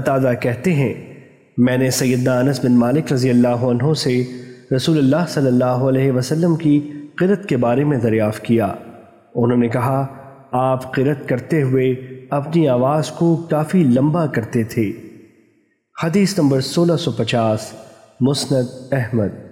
قطادہ کہتے ہیں۔ میں نے سیدنا انس بن مالک رضی اللہ عنہ سے رسول اللہ صلی اللہ علیہ وسلم کی قرت کے بارے میں دریافت کیا۔ انہوں نے کہا، آپ قرت کرتے ہوئے اپنی آواز کو کافی لمبا کرتے تھے۔ حدیث نمبر سولہ سو پچاس، مسند احمد۔